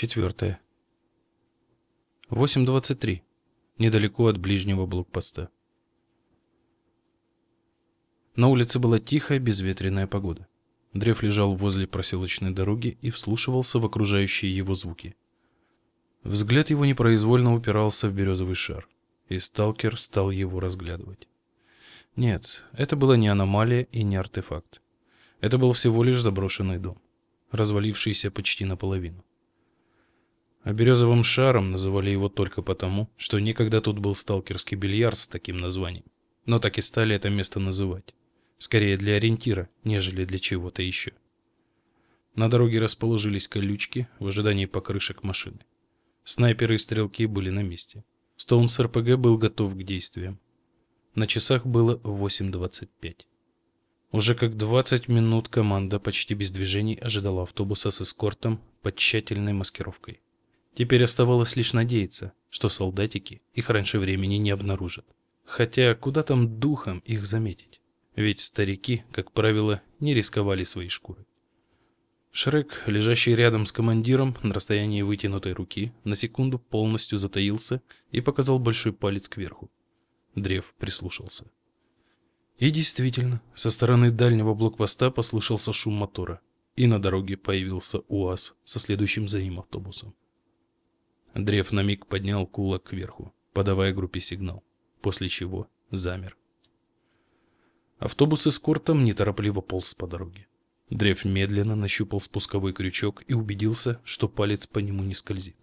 Четвертое. 8.23. Недалеко от ближнего блокпоста. На улице была тихая, безветренная погода. Древ лежал возле проселочной дороги и вслушивался в окружающие его звуки. Взгляд его непроизвольно упирался в березовый шар, и сталкер стал его разглядывать. Нет, это была не аномалия и не артефакт. Это был всего лишь заброшенный дом, развалившийся почти наполовину. А березовым шаром называли его только потому, что некогда тут был сталкерский бильярд с таким названием. Но так и стали это место называть. Скорее для ориентира, нежели для чего-то еще. На дороге расположились колючки в ожидании покрышек машины. Снайперы и стрелки были на месте. Стоун с РПГ был готов к действиям. На часах было 8.25. Уже как 20 минут команда почти без движений ожидала автобуса с эскортом под тщательной маскировкой. Теперь оставалось лишь надеяться, что солдатики их раньше времени не обнаружат. Хотя куда там духом их заметить? Ведь старики, как правило, не рисковали своей шкурой. Шрек, лежащий рядом с командиром на расстоянии вытянутой руки, на секунду полностью затаился и показал большой палец кверху. Древ прислушался. И действительно, со стороны дальнего блокпоста послышался шум мотора, и на дороге появился УАЗ со следующим за ним автобусом. Древ на миг поднял кулак кверху, подавая группе сигнал, после чего замер. Автобус эскортом неторопливо полз по дороге. Древ медленно нащупал спусковой крючок и убедился, что палец по нему не скользит.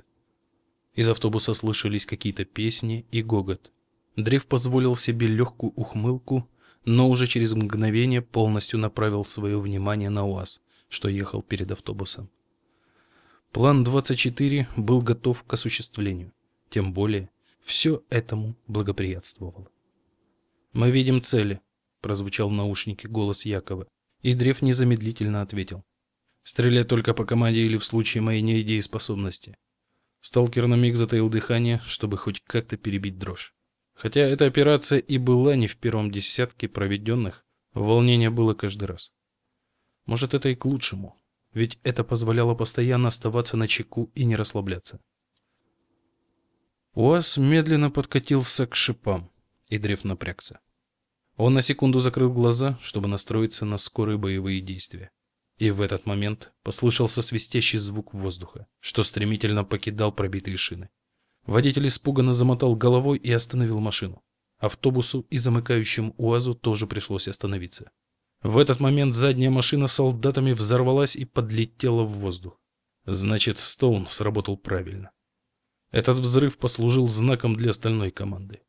Из автобуса слышались какие-то песни и гогот, Древ позволил себе легкую ухмылку, но уже через мгновение полностью направил свое внимание на УАЗ, что ехал перед автобусом. План 24 был готов к осуществлению. Тем более, все этому благоприятствовало. «Мы видим цели», — прозвучал в наушнике голос Якова, и Древ незамедлительно ответил. «Стрелять только по команде или в случае моей недееспособности». Сталкер на миг затаил дыхание, чтобы хоть как-то перебить дрожь. Хотя эта операция и была не в первом десятке проведенных, волнение было каждый раз. Может, это и к лучшему, ведь это позволяло постоянно оставаться на чеку и не расслабляться. УАЗ медленно подкатился к шипам, и Древ напрягся. Он на секунду закрыл глаза, чтобы настроиться на скорые боевые действия. И в этот момент послышался свистящий звук воздуха, что стремительно покидал пробитые шины. Водитель испуганно замотал головой и остановил машину. Автобусу и замыкающему УАЗу тоже пришлось остановиться. В этот момент задняя машина с солдатами взорвалась и подлетела в воздух. Значит, Стоун сработал правильно. Этот взрыв послужил знаком для остальной команды.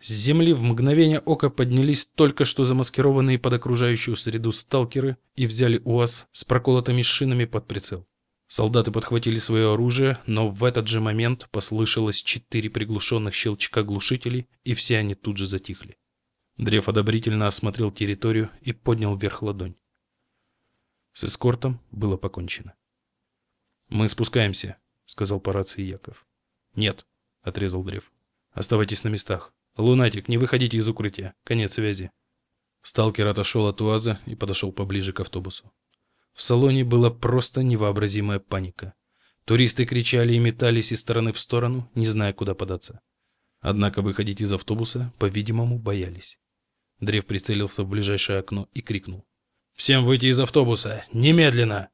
С земли в мгновение ока поднялись только что замаскированные под окружающую среду сталкеры и взяли УАЗ с проколотыми шинами под прицел. Солдаты подхватили свое оружие, но в этот же момент послышалось четыре приглушенных щелчка глушителей, и все они тут же затихли. Древ одобрительно осмотрел территорию и поднял вверх ладонь. С эскортом было покончено. «Мы спускаемся», — сказал по рации Яков. «Нет», — отрезал Древ. «Оставайтесь на местах. Лунатик, не выходите из укрытия. Конец связи». Сталкер отошел от УАЗа и подошел поближе к автобусу. В салоне была просто невообразимая паника. Туристы кричали и метались из стороны в сторону, не зная, куда податься. Однако выходить из автобуса, по-видимому, боялись. Древ прицелился в ближайшее окно и крикнул. «Всем выйти из автобуса! Немедленно!»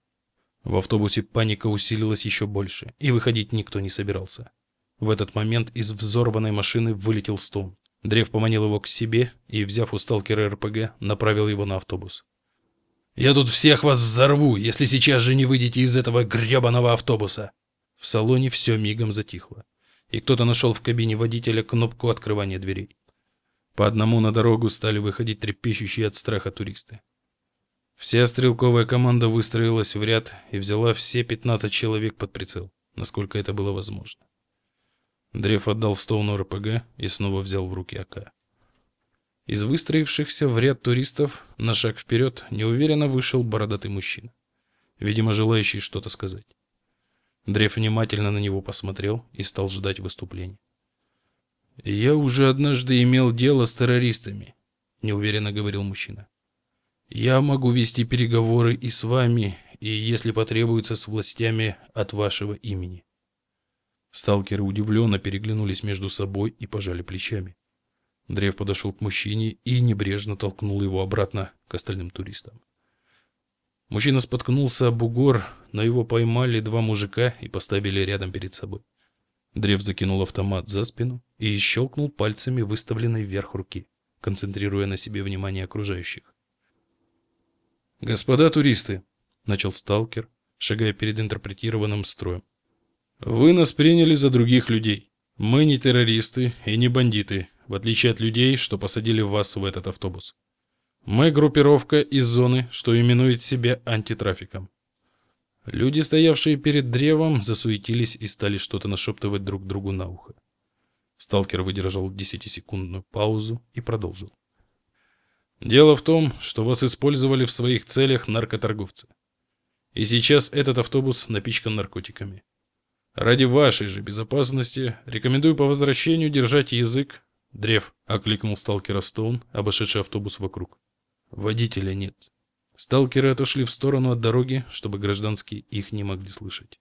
В автобусе паника усилилась еще больше, и выходить никто не собирался. В этот момент из взорванной машины вылетел Стоун. Древ поманил его к себе и, взяв у сталкера РПГ, направил его на автобус. Я тут всех вас взорву, если сейчас же не выйдете из этого гребаного автобуса. В салоне все мигом затихло, и кто-то нашел в кабине водителя кнопку открывания дверей. По одному на дорогу стали выходить трепещущие от страха туристы. Вся стрелковая команда выстроилась в ряд и взяла все 15 человек под прицел, насколько это было возможно. Древ отдал Стоуну РПГ и снова взял в руки АК. Из выстроившихся в ряд туристов на шаг вперед неуверенно вышел бородатый мужчина, видимо, желающий что-то сказать. Древ внимательно на него посмотрел и стал ждать выступления. «Я уже однажды имел дело с террористами», — неуверенно говорил мужчина. «Я могу вести переговоры и с вами, и, если потребуется, с властями от вашего имени. Сталкеры удивленно переглянулись между собой и пожали плечами. Древ подошел к мужчине и небрежно толкнул его обратно к остальным туристам. Мужчина споткнулся об бугор, но его поймали два мужика и поставили рядом перед собой. Древ закинул автомат за спину и щелкнул пальцами выставленной вверх руки, концентрируя на себе внимание окружающих. «Господа туристы», — начал сталкер, шагая перед интерпретированным строем, — «вы нас приняли за других людей. Мы не террористы и не бандиты, в отличие от людей, что посадили вас в этот автобус. Мы группировка из зоны, что именует себя антитрафиком. Люди, стоявшие перед древом, засуетились и стали что-то нашептывать друг другу на ухо. Сталкер выдержал десятисекундную паузу и продолжил. Дело в том, что вас использовали в своих целях наркоторговцы. И сейчас этот автобус напичкан наркотиками. Ради вашей же безопасности рекомендую по возвращению держать язык. Древ окликнул сталкера Стоун, обошедший автобус вокруг. Водителя нет. Сталкеры отошли в сторону от дороги, чтобы гражданские их не могли слышать.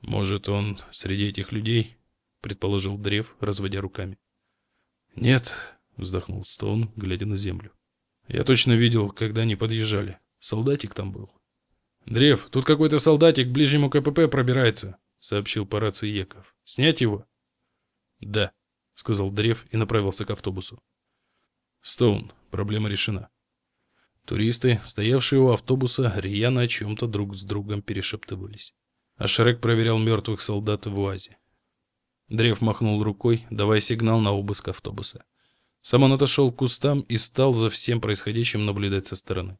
Может, он среди этих людей, предположил Древ, разводя руками. Нет, вздохнул Стоун, глядя на землю. Я точно видел, когда они подъезжали. Солдатик там был. Древ, тут какой-то солдатик к ближнему КПП пробирается, сообщил по рации Еков. Снять его? Да, сказал Древ и направился к автобусу. Стоун, проблема решена. Туристы, стоявшие у автобуса, рьяно о чем-то друг с другом перешептывались. А Шрек проверял мертвых солдат в УАЗе. Древ махнул рукой, давая сигнал на обыск автобуса. Сам он отошел к кустам и стал за всем происходящим наблюдать со стороны.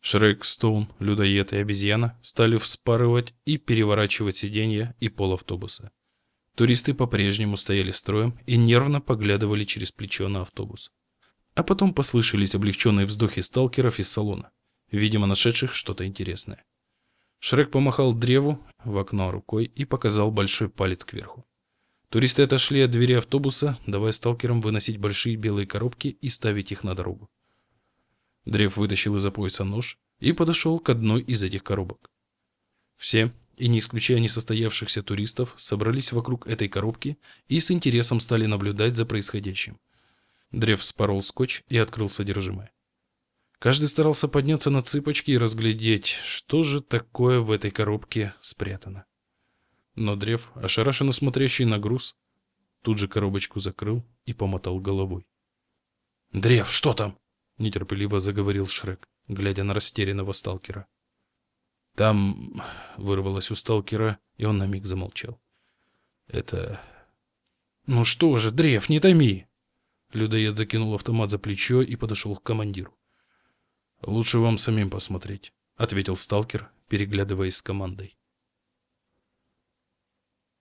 Шрек, Стоун, людоед и обезьяна стали вспарывать и переворачивать сиденья и пол автобуса. Туристы по-прежнему стояли строем и нервно поглядывали через плечо на автобус. А потом послышались облегченные вздохи сталкеров из салона, видимо, нашедших что-то интересное. Шрек помахал древу в окно рукой и показал большой палец кверху. Туристы отошли от двери автобуса, давая сталкерам выносить большие белые коробки и ставить их на дорогу. Древ вытащил из-за пояса нож и подошел к одной из этих коробок. Все, и не исключая несостоявшихся туристов, собрались вокруг этой коробки и с интересом стали наблюдать за происходящим. Древ спорол скотч и открыл содержимое. Каждый старался подняться на цыпочки и разглядеть, что же такое в этой коробке спрятано. Но Древ, ошарашенно смотрящий на груз, тут же коробочку закрыл и помотал головой. «Древ, что там?» — нетерпеливо заговорил Шрек, глядя на растерянного сталкера. «Там...» — вырвалось у сталкера, и он на миг замолчал. «Это...» «Ну что же, Древ, не томи!» Людоед закинул автомат за плечо и подошел к командиру. «Лучше вам самим посмотреть», — ответил сталкер, переглядываясь с командой.